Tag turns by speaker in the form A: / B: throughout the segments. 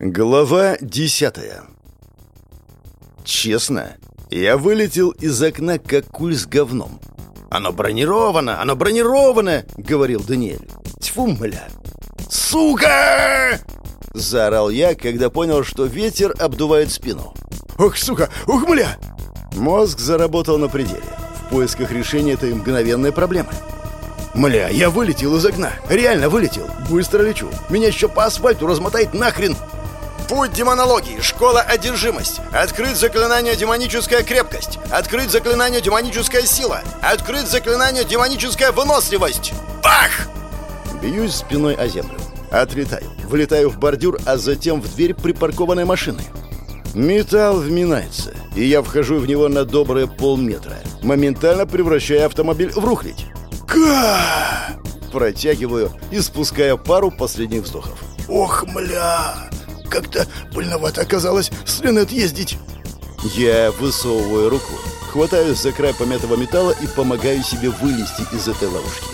A: Глава десятая. Честно, я вылетел из окна, как куль с говном. «Оно бронировано! Оно бронировано!» — говорил Даниэль. «Тьфу, мля!» «Сука!» — заорал я, когда понял, что ветер обдувает спину.
B: «Ох, сука! Ух, мля!»
A: Мозг заработал на пределе. В поисках решения этой мгновенной проблемы.
B: «Мля, я вылетел из окна! Реально вылетел! Быстро лечу! Меня еще по асфальту размотает нахрен!»
C: Путь демонологии. Школа одержимость. Открыть заклинание демоническая крепкость. Открыть заклинание демоническая сила. Открыть заклинание демоническая выносливость. Бах!
A: Бьюсь спиной о землю. Отлетаю. Влетаю в бордюр, а затем в дверь припаркованной машины. Металл вминается, и я вхожу в него на добрые полметра, моментально превращая автомобиль в рухлядь.
B: Ка!
A: Протягиваю и спускаю пару последних вздохов.
B: Ох, мля! Как-то больновато оказалось с Ренет ездить.
A: Я высовываю руку, хватаюсь за край помятого металла и помогаю себе вылезти из этой ловушки.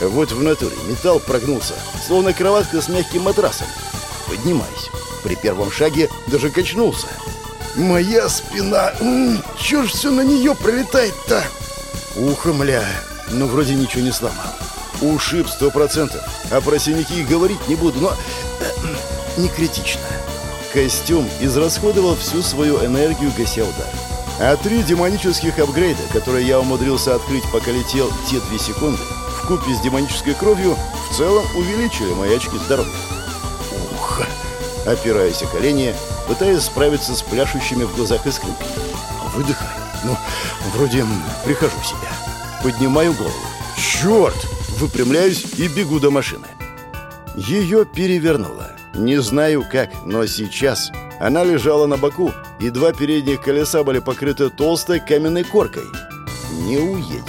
A: Вот в натуре металл прогнулся, словно кроватка с мягким матрасом. Поднимаюсь. При первом шаге даже качнулся.
B: Моя спина... Чё ж все на нее пролетает-то?
A: Ухо, мля. Ну, вроде ничего не сломал. Ушиб сто процентов. А про синяки говорить не буду, но... Э, не критично. Костюм израсходовал всю свою энергию, гася удар. А три демонических апгрейда, которые я умудрился открыть, пока летел те две секунды, в купе с демонической кровью, в целом увеличили мои очки здоровья. Ух! Опираясь о колени, пытаясь справиться с пляшущими в глазах искринками. Выдыхаю. Ну, вроде прихожу в себя. Поднимаю голову. Черт! Выпрямляюсь и бегу до машины. Ее перевернуло. Не знаю как, но сейчас она лежала на боку, и два передних колеса были покрыты толстой каменной коркой. Не уедем.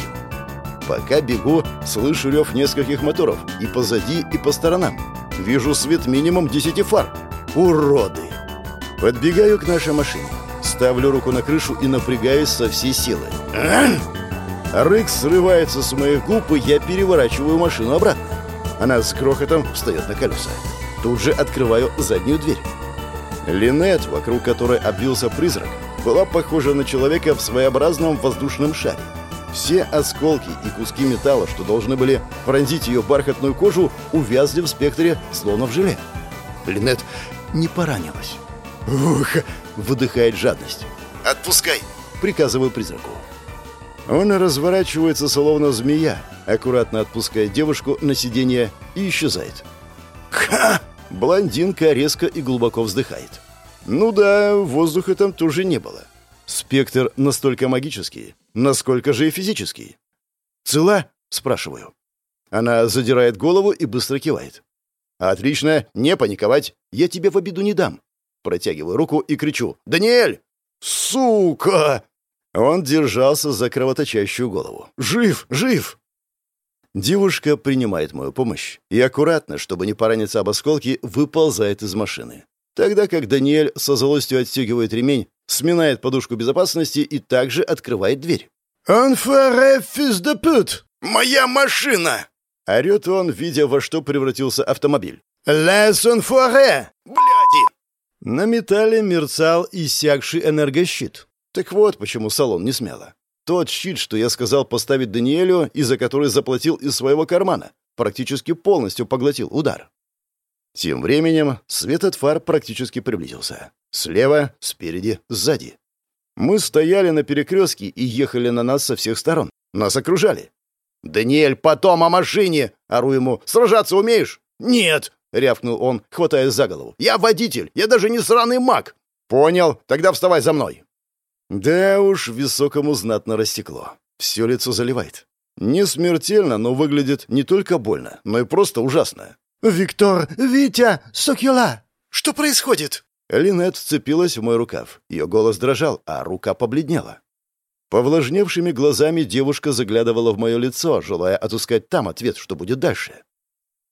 A: Пока бегу, слышу рев нескольких моторов и позади, и по сторонам. Вижу свет минимум десяти фар. Уроды! Подбегаю к нашей машине. Ставлю руку на крышу и напрягаюсь со всей силы. Рык срывается с моих губ, и я переворачиваю машину обратно. Она с грохотом встает на колеса. Тут же открываю заднюю дверь. Линет, вокруг которой обвился призрак, была похожа на человека в своеобразном воздушном шаре. Все осколки и куски металла, что должны были пронзить ее бархатную кожу, увязли в спектре, словно в желе. Линет не поранилась. «Ух!» — выдыхает жадность.
C: «Отпускай!»
A: — приказываю призраку. Он разворачивается, словно змея, аккуратно отпускает девушку на сиденье и исчезает. «Ха!» — блондинка резко и глубоко вздыхает. «Ну да, воздуха там тоже не было. Спектр настолько магический, насколько же и физический». «Цела?» — спрашиваю. Она задирает голову и быстро кивает. «Отлично, не паниковать, я тебе в обиду не дам». Протягиваю руку и кричу «Даниэль!» «Сука!» Он держался за кровоточащую голову. «Жив! Жив!» Девушка принимает мою помощь и аккуратно, чтобы не пораниться об осколки, выползает из машины. Тогда как Даниэль со злостью отстегивает ремень, сминает подушку безопасности и также открывает дверь.
B: «Анфаре физ де пут!»
C: «Моя машина!»
A: Орет он, видя, во что превратился автомобиль.
B: «Лес анфаре!»
C: «Бляди!»
A: На металле мерцал иссякший энергощит. Так вот, почему салон не смяло. Тот щит, что я сказал поставить Даниэлю, и за который заплатил из своего кармана, практически полностью поглотил удар. Тем временем свет от фар практически приблизился. Слева, спереди, сзади. Мы стояли на перекрестке и ехали на нас со всех сторон. Нас окружали. «Даниэль, потом о машине!» — ору ему. «Сражаться умеешь?» «Нет!» — рявкнул он, хватаясь за голову. «Я водитель! Я даже не сраный маг!» «Понял. Тогда вставай за мной!» Да уж, високому знатно растекло. Все лицо заливает. Не смертельно, но выглядит не только больно, но и просто ужасно.
B: «Виктор! Витя! Сокюла!»
C: «Что происходит?»
A: Линет вцепилась в мой рукав. Ее голос дрожал, а рука побледнела. Повлажневшими глазами девушка заглядывала в мое лицо, желая отыскать там ответ, что будет дальше.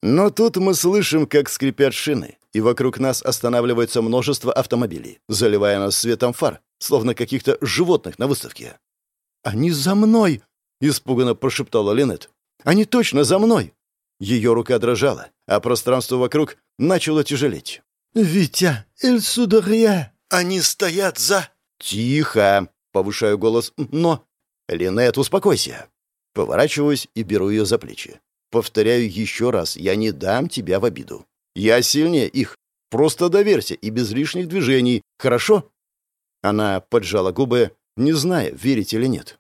A: Но тут мы слышим, как скрипят шины, и вокруг нас останавливается множество автомобилей, заливая нас светом фар, словно каких-то животных на выставке. «Они за мной!» — испуганно прошептала Линет. «Они точно за мной!» Ее рука дрожала, а пространство вокруг начало тяжелеть.
B: «Витя, Эльсударья!»
C: «Они стоят за...»
A: «Тихо!» — повышаю голос. «Но...» «Линет, успокойся!» Поворачиваюсь и беру ее за плечи. Повторяю еще раз, я не дам тебя в обиду. Я сильнее их. Просто доверься и без лишних движений. Хорошо?» Она поджала губы, не зная, верить или нет.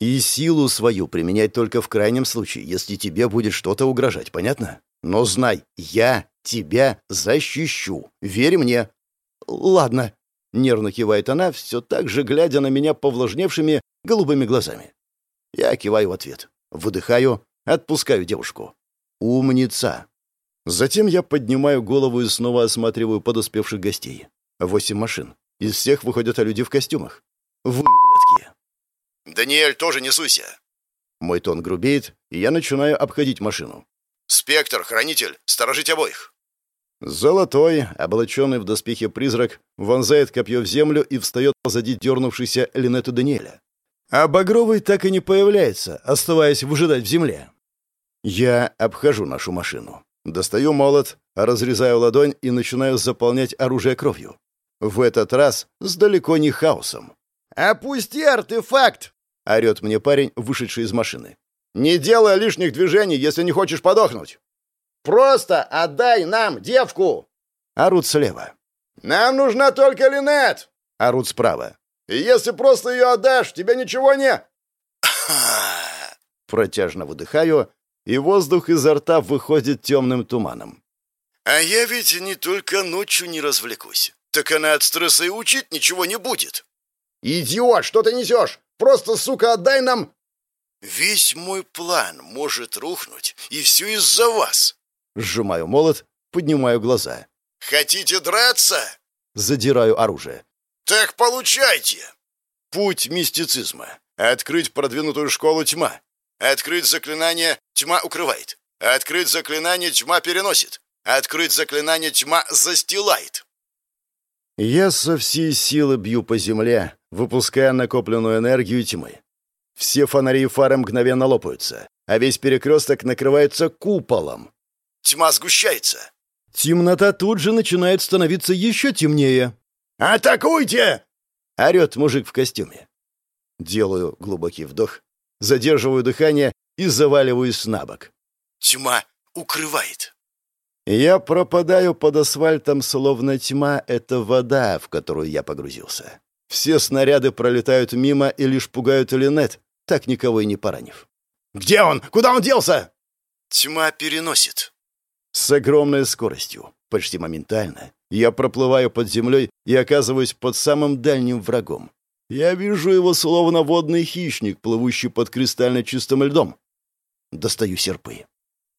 A: «И силу свою применять только в крайнем случае, если тебе будет что-то угрожать, понятно? Но знай, я тебя защищу. Верь мне». «Ладно», — нервно кивает она, все так же глядя на меня повлажневшими голубыми глазами. Я киваю в ответ. Выдыхаю, отпускаю девушку. «Умница!» Затем я поднимаю голову и снова осматриваю подоспевших гостей. Восемь машин. Из всех выходят люди в костюмах. Вы, блядки.
C: «Даниэль, тоже не суйся!»
A: Мой тон грубеет, и я начинаю обходить машину.
C: «Спектр, хранитель, сторожить обоих!»
A: Золотой, облаченный в доспехи призрак, вонзает копье в землю и встает позади дернувшейся Линету Даниэля. А Багровый так и не появляется, оставаясь выжидать в земле. Я обхожу нашу машину. Достаю молот, разрезаю ладонь и начинаю заполнять оружие кровью. В этот раз с далеко не хаосом.
C: «Опусти артефакт!» — орет мне парень, вышедший из машины. «Не делай лишних движений, если не хочешь подохнуть!» «Просто отдай нам девку!»
A: Орут слева.
C: «Нам нужна только Линет!»
A: Орут справа.
C: «И если просто ее отдашь, тебе ничего не...»
A: Протяжно выдыхаю и воздух изо рта выходит темным туманом.
C: «А я ведь не только ночью не развлекусь. Так она от стресса и учить ничего не будет». «Идиот, что ты несешь? Просто, сука, отдай нам...» «Весь мой план может рухнуть, и все из-за вас».
A: Сжимаю молот, поднимаю глаза.
C: «Хотите драться?»
A: Задираю оружие.
C: «Так получайте!» Путь мистицизма. Открыть продвинутую школу тьма. Открыть заклинание «Тьма укрывает». Открыть заклинание «Тьма переносит». Открыть заклинание «Тьма застилает».
A: Я со всей силы бью по земле, выпуская накопленную энергию тьмы. Все фонари и фары мгновенно лопаются, а весь перекресток накрывается куполом.
C: Тьма сгущается.
A: Темнота тут же начинает становиться еще темнее.
C: «Атакуйте!»
A: — орет мужик в костюме. Делаю глубокий вдох, задерживаю дыхание и заваливаюсь на бок.
C: «Тьма укрывает».
A: Я пропадаю под асфальтом, словно тьма — это вода, в которую я погрузился. Все снаряды пролетают мимо и лишь пугают Линет, так никого и не поранив.
C: «Где он? Куда он делся?» «Тьма переносит».
A: С огромной скоростью, почти моментально, я проплываю под землей и оказываюсь под самым дальним врагом. Я вижу его словно водный хищник, плывущий под кристально чистым льдом. Достаю серпы.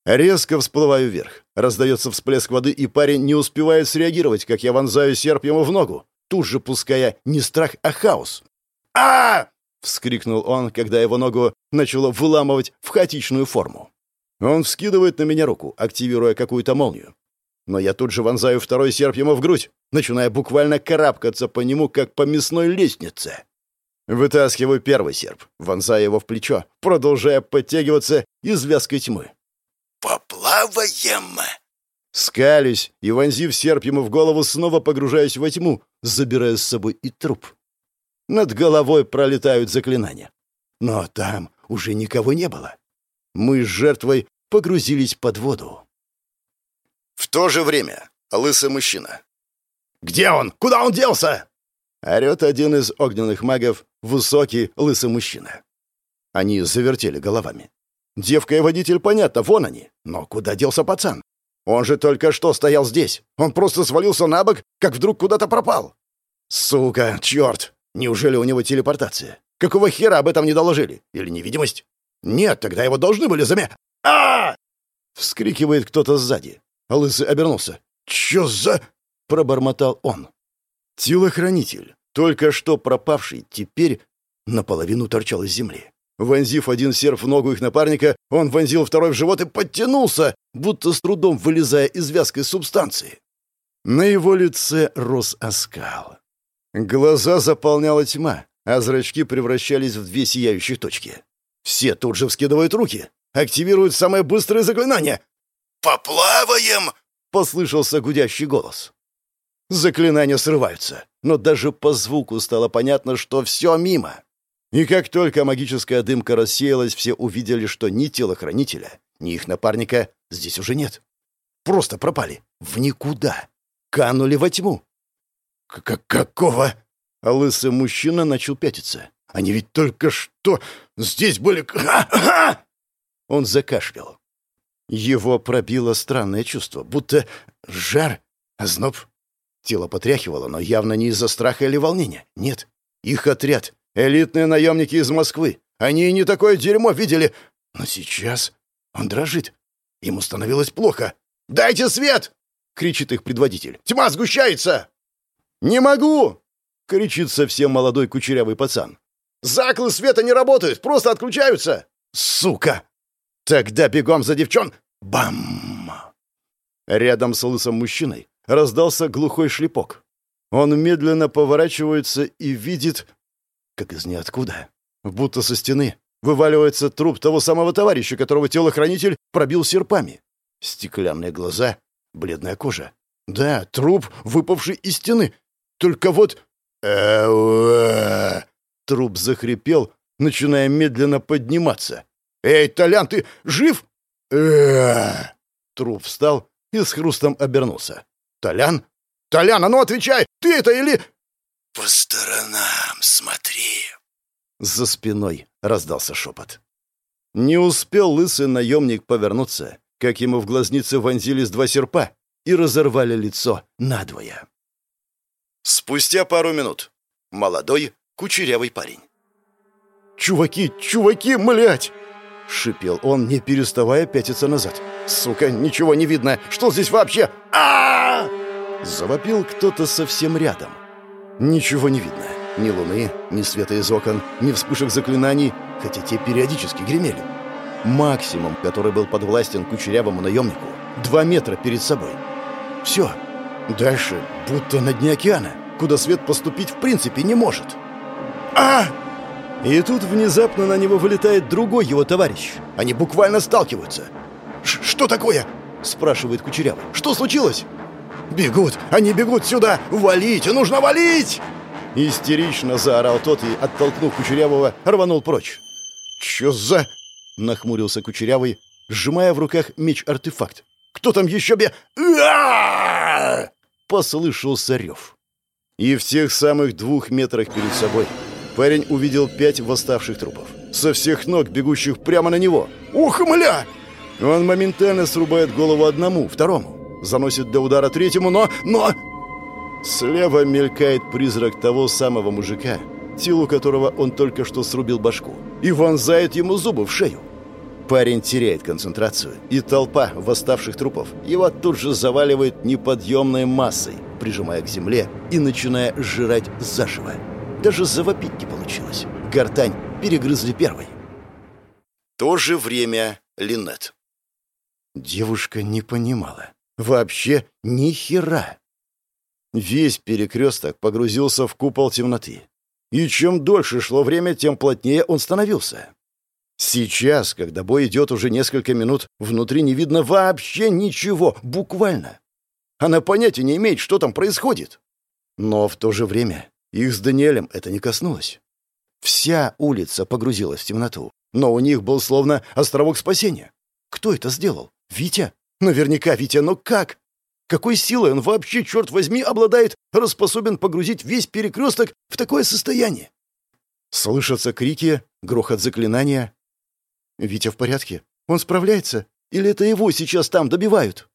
A: Резко всплываю вверх. Раздается всплеск воды, и парень не успевает среагировать, как я вонзаю серп ему в ногу, тут же пуская не страх, а хаос. а вскрикнул он, когда его ногу начало выламывать в хаотичную форму. Он вскидывает на меня руку, активируя какую-то молнию. Но я тут же вонзаю второй серп ему в грудь, начиная буквально карабкаться по нему, как по мясной лестнице. Вытаскиваю первый серп, вонзая его в плечо, продолжая подтягиваться из вязкой тьмы.
C: «Поплаваем!»
A: Скалюсь и, вонзив серп ему в голову, снова погружаюсь во тьму, забирая с собой и труп. Над головой пролетают заклинания. Но там уже никого не было. Мы с жертвой погрузились под воду.
C: В то же время лысый мужчина. «Где он? Куда он делся?»
A: Орет один из огненных магов, высокий лысый мужчина. Они завертели головами. Девка и водитель, понятно, вон они. Но куда делся пацан? Он же только что стоял здесь. Он просто свалился на бок, как вдруг куда-то пропал. Сука, черт! Неужели у него телепортация? Какого хера об этом не доложили? Или невидимость? Нет, тогда его должны были замя... а Вскрикивает кто-то сзади. Лысый обернулся. «Чё за...» — пробормотал он. Телохранитель, только что пропавший, теперь наполовину торчал из земли. Вонзив один серф в ногу их напарника, он вонзил второй в живот и подтянулся, будто с трудом вылезая из вязкой субстанции. На его лице рос оскал. Глаза заполняла тьма, а зрачки превращались в две сияющие точки. Все тут же вскидывают руки, активируют самое быстрое заклинание.
C: «Поплаваем!»
A: — послышался гудящий голос. Заклинания срываются, но даже по звуку стало понятно, что все мимо. И как только магическая дымка рассеялась, все увидели, что ни телохранителя, ни их напарника здесь уже нет. Просто пропали. В никуда. Канули во тьму.
B: «Какого?» А лысый мужчина начал пятиться. «Они ведь только что здесь были...»
A: Он закашлял. Его пробило странное чувство, будто жар, озноб. Тело потряхивало, но явно не из-за страха или волнения. Нет, их отряд. Элитные наемники из Москвы. Они не такое дерьмо видели. Но сейчас он дрожит. Ему становилось плохо. «Дайте свет!» — кричит их предводитель. «Тьма сгущается!» «Не могу!» — кричит совсем молодой кучерявый пацан. «Заклы света не работают, просто отключаются!» «Сука!» «Тогда бегом за девчон!» «Бам!» Рядом с лысым мужчиной раздался глухой шлепок. Он медленно поворачивается и видит, как из ниоткуда, будто со стены, вываливается труп того самого товарища, которого телохранитель пробил серпами. Стеклянные глаза, бледная кожа. Да, труп, выпавший из стены. Только вот... Труп захрипел, начиная медленно подниматься. «Эй, Толян, ты жив?» Труп встал и с хрустом обернулся. «Толян? Толян, а ну отвечай! Ты это или...»
C: «По сторонам смотри!»
A: За спиной раздался шепот. Не успел лысый наемник повернуться, как ему в глазнице вонзились два серпа и разорвали лицо надвое. Спустя пару минут. Молодой, кучерявый парень. «Чуваки, чуваки, млять!» — шипел он, не переставая пятиться назад. «Сука, ничего не видно! Что здесь вообще? а Завопил кто-то совсем рядом. Ничего не видно. Ни луны, ни света из окон, ни вспышек заклинаний, хотя те периодически гремели. Максимум, который был подвластен кучерявому наемнику, два метра перед собой. Все. Дальше будто на дне океана, куда свет поступить в принципе не может. а И тут внезапно на него вылетает другой его товарищ. Они буквально сталкиваются. «Что такое?» — спрашивает Кучерявый. «Что случилось?» «Бегут! Они бегут сюда! Валить! Нужно валить!» Истерично заорал тот и, оттолкнув Кучерявого, рванул прочь. «Чё за...» — нахмурился Кучерявый, сжимая в руках меч-артефакт. «Кто там еще бе...» Послышался рев. И в тех самых двух метрах перед собой парень увидел пять восставших трупов. Со всех ног, бегущих прямо на него. «Ух, мля!» Он моментально срубает голову одному, второму. Заносит для удара третьему, но... но... Слева мелькает призрак того самого мужика, телу которого он только что срубил башку, и вонзает ему зубы в шею. Парень теряет концентрацию, и толпа восставших трупов его тут же заваливает неподъемной массой, прижимая к земле и начиная сжирать заживо. Даже завопить не получилось. Гортань перегрызли первой. То же время Линет. Девушка не понимала. Вообще ни хера. Весь перекресток погрузился в купол темноты. И чем дольше шло время, тем плотнее он становился. Сейчас, когда бой идет уже несколько минут, внутри не видно вообще ничего, буквально. Она понятия не имеет, что там происходит. Но в то же время их с Даниэлем это не коснулось. Вся улица погрузилась в темноту, но у них был словно островок спасения. Кто это сделал? Витя? Наверняка Витя, но как? Какой силой он вообще, черт возьми, обладает, распособен погрузить весь перекресток в такое состояние? Слышатся крики, грохот заклинания. Витя в порядке? Он справляется? Или это его сейчас там добивают?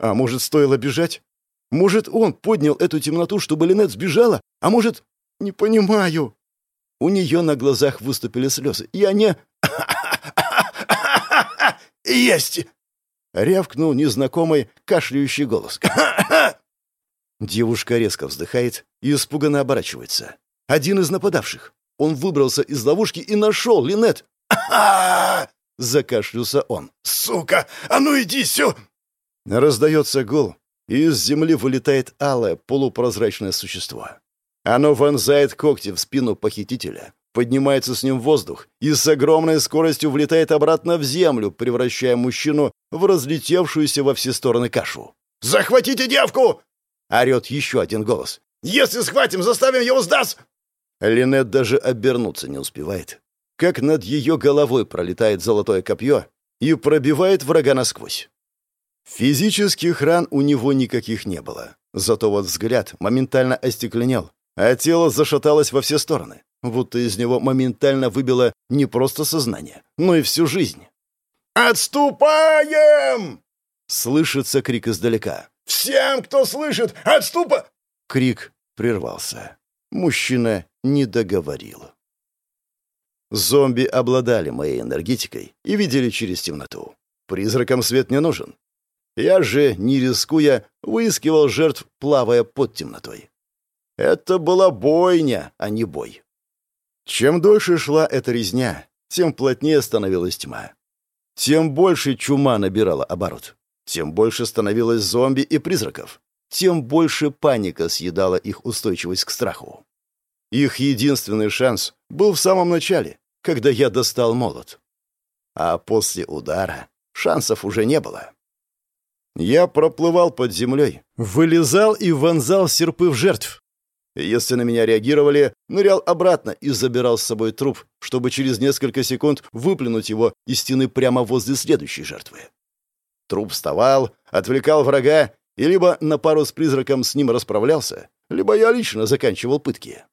A: А может, стоило бежать? Может, он поднял эту темноту, чтобы Линет сбежала? А может... Не понимаю. У нее на глазах выступили слезы. Я не... Есть! Рявкнул незнакомый кашляющий голос. Девушка резко вздыхает и испуганно оборачивается. Один из нападавших. Он выбрался из ловушки и нашел Линет. Закашлялся он. «Сука! А ну иди сю!» Раздается гул, и из земли вылетает алое полупрозрачное существо. Оно вонзает когти в спину похитителя, поднимается с ним в воздух и с огромной скоростью влетает обратно в землю, превращая мужчину в разлетевшуюся во все стороны кашу. «Захватите девку!» — орет еще один голос.
C: «Если схватим, заставим его сдаться!»
A: Линет даже обернуться не успевает. Как над ее головой пролетает золотое копье и пробивает врага насквозь. Физических ран у него никаких не было. Зато вот взгляд моментально остекленел, а тело зашаталось во все стороны, будто из него моментально выбило не просто сознание, но и всю жизнь.
C: «Отступаем!»
A: Слышится крик издалека.
C: «Всем, кто слышит, отступа!»
A: Крик прервался. Мужчина не договорил. Зомби обладали моей энергетикой и видели через темноту. Призракам свет не нужен. Я же, не рискуя, выискивал жертв, плавая под темнотой. Это была бойня, а не бой. Чем дольше шла эта резня, тем плотнее становилась тьма. Тем больше чума набирала оборот. Тем больше становилось зомби и призраков. Тем больше паника съедала их устойчивость к страху. Их единственный шанс был в самом начале, когда я достал молот. А после удара шансов уже не было. Я проплывал под землей, вылезал и вонзал серпы в жертв. Если на меня реагировали, нырял обратно и забирал с собой труп, чтобы через несколько секунд выплюнуть его из стены прямо возле следующей жертвы. Труп вставал, отвлекал врага, и либо на пару с призраком с ним расправлялся, либо я лично заканчивал пытки.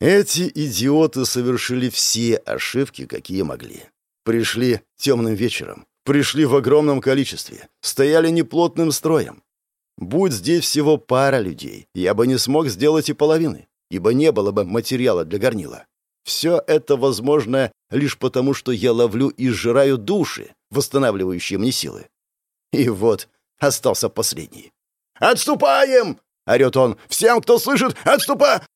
A: Эти идиоты совершили все ошибки, какие могли. Пришли темным вечером, пришли в огромном количестве, стояли неплотным строем. Будь здесь всего пара людей, я бы не смог сделать и половины, ибо не было бы материала для горнила. Все это возможно лишь потому, что я ловлю и сжираю души, восстанавливающие мне силы. И вот остался последний.
C: «Отступаем!» — орет он. «Всем, кто слышит, отступа!»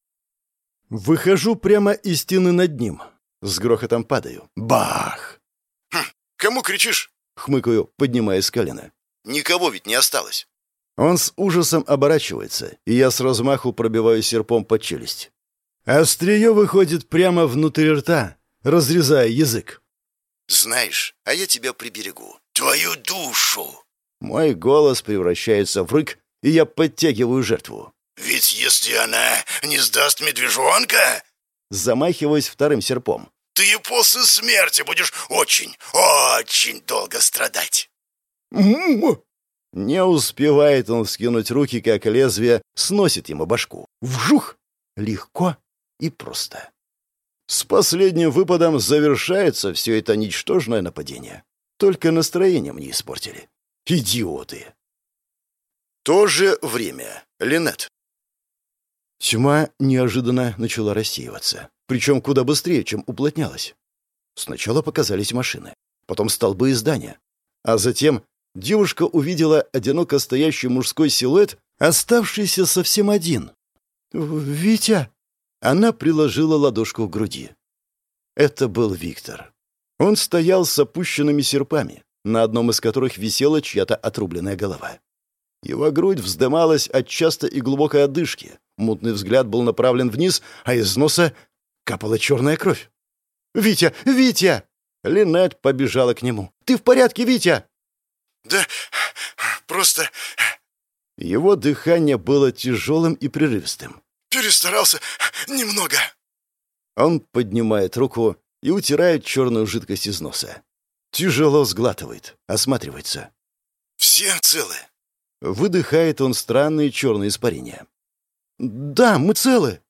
A: Выхожу прямо из стены над ним. С грохотом падаю. Бах!
C: «Хм, кому кричишь?»
A: Хмыкаю, поднимаясь с колена.
C: «Никого ведь не осталось».
A: Он с ужасом оборачивается, и я с размаху пробиваю серпом под челюсть. Острие выходит прямо внутрь рта, разрезая язык.
C: «Знаешь, а я тебя приберегу. Твою душу!»
A: Мой голос превращается в рык, и я подтягиваю жертву.
C: «Ведь если она не сдаст медвежонка...»
A: Замахиваюсь вторым серпом.
C: «Ты после смерти будешь очень, очень долго страдать!»
A: Не успевает он скинуть руки, как лезвие сносит ему башку. Вжух! Легко и просто. С последним выпадом завершается все это ничтожное нападение. Только настроение мне испортили. Идиоты! То же время. Линет. Тьма неожиданно начала рассеиваться. Причем куда быстрее, чем уплотнялась. Сначала показались машины, потом столбы и здания. А затем девушка увидела одиноко стоящий мужской силуэт, оставшийся совсем один. «Витя!» Она приложила ладошку к груди. Это был Виктор. Он стоял с опущенными серпами, на одном из которых висела чья-то отрубленная голова. Его грудь вздымалась от частой и глубокой одышки, мутный взгляд был направлен вниз, а из носа капала черная кровь. «Витя! Витя!» Линет побежала к нему. «Ты в порядке, Витя?»
C: «Да просто...»
A: Его дыхание было тяжелым и прерывистым.
C: «Перестарался немного».
A: Он поднимает руку и утирает черную жидкость из носа. Тяжело сглатывает, осматривается.
C: «Все целы?»
A: Выдыхает он странные черные испарения. «Да, мы целы».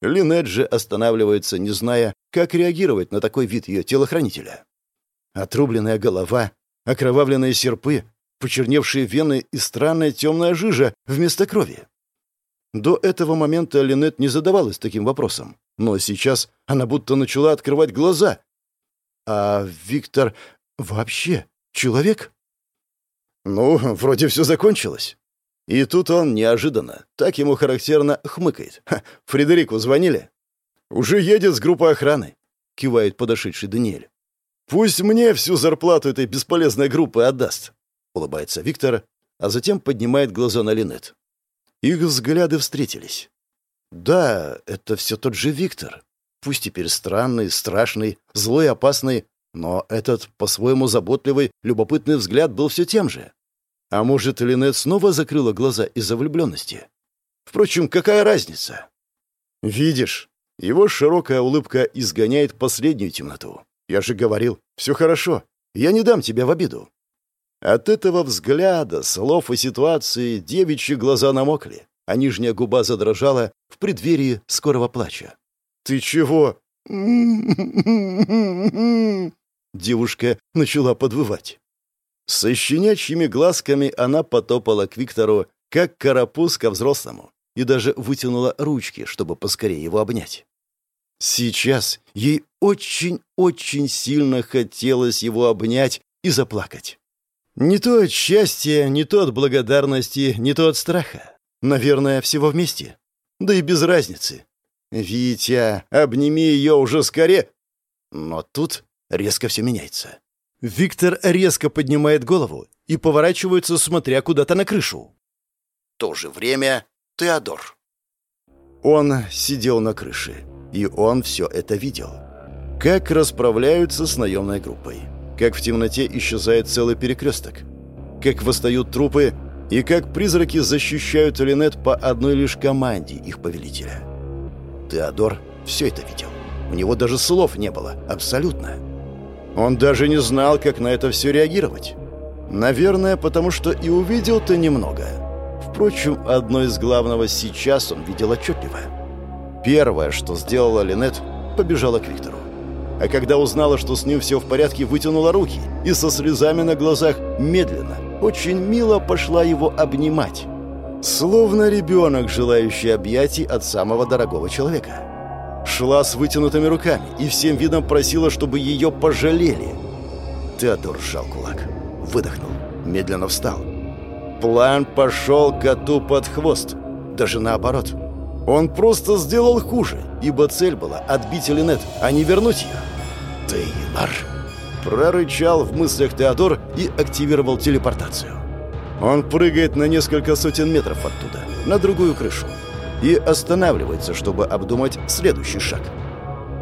A: Линет же останавливается, не зная, как реагировать на такой вид ее телохранителя. Отрубленная голова, окровавленные серпы, почерневшие вены и странная темная жижа вместо крови. До этого момента Линет не задавалась таким вопросом, но сейчас она будто начала открывать глаза. А Виктор вообще человек? Ну, вроде все закончилось. И тут он неожиданно, так ему характерно, хмыкает. Ха, Фредерику звонили? «Уже едет с группой охраны», — кивает подошедший Даниэль. «Пусть мне всю зарплату этой бесполезной группы отдаст», — улыбается Виктор, а затем поднимает глаза на Линет. Их взгляды встретились. «Да, это все тот же Виктор. Пусть теперь странный, страшный, злой опасный, но этот, по-своему заботливый, любопытный взгляд был все тем же. А может, Линет снова закрыла глаза из-за влюбленности? Впрочем, какая разница? Видишь, его широкая улыбка изгоняет последнюю темноту. Я же говорил, все хорошо, я не дам тебя в обиду. От этого взгляда, слов и ситуации девичьи глаза намокли, а нижняя губа задрожала в преддверии скорого плача. «Ты чего?» Девушка начала подвывать. Со щенячьими глазками она потопала к Виктору, как карапуз ко взрослому, и даже вытянула ручки, чтобы поскорее его обнять. Сейчас ей очень-очень сильно хотелось его обнять и заплакать. Не то от счастья, не то от благодарности, не то от страха. Наверное, всего вместе. Да и без разницы. «Витя, обними ее уже скорее!» Но тут резко все меняется. Виктор резко поднимает голову и поворачивается, смотря куда-то на крышу.
C: В то же время Теодор.
A: Он сидел на крыше, и он все это видел. Как расправляются с наемной группой. Как в темноте исчезает целый перекресток. Как восстают трупы, и как призраки защищают Линет по одной лишь команде их повелителя. Теодор все это видел. У него даже слов не было, абсолютно. Он даже не знал, как на это все реагировать. Наверное, потому что и увидел-то немного. Впрочем, одно из главного сейчас он видел отчетливо. Первое, что сделала Линет, побежала к Виктору. А когда узнала, что с ним все в порядке, вытянула руки и со слезами на глазах медленно, очень мило пошла его обнимать. Словно ребенок, желающий объятий от самого дорогого человека шла с вытянутыми руками и всем видом просила, чтобы ее пожалели. Теодор сжал кулак, выдохнул, медленно встал. План пошел коту под хвост. Даже наоборот. Он просто сделал хуже, ибо цель была отбить Элинет, а не вернуть ее. «Теймар!» Прорычал в мыслях Теодор и активировал телепортацию. Он прыгает на несколько сотен метров оттуда, на другую крышу и останавливается, чтобы обдумать следующий шаг.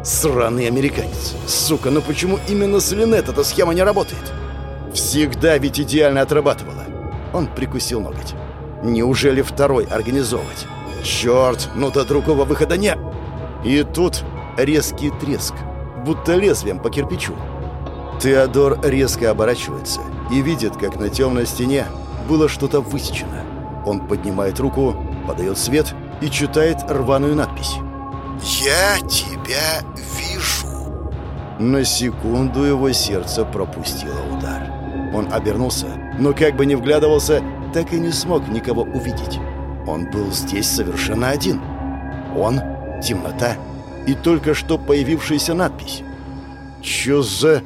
A: Сраный американец. Сука, ну почему именно с Линет эта схема не работает? Всегда ведь идеально отрабатывала. Он прикусил ноготь. Неужели второй организовывать? Черт, ну до другого выхода нет. И тут резкий треск, будто лезвием по кирпичу. Теодор резко оборачивается и видит, как на темной стене было что-то высечено. Он поднимает руку, подает свет — и читает рваную надпись.
C: «Я тебя вижу».
A: На секунду его сердце пропустило удар. Он обернулся, но как бы не вглядывался, так и не смог никого увидеть. Он был здесь совершенно один. Он, темнота и только что появившаяся надпись. «Чё за...»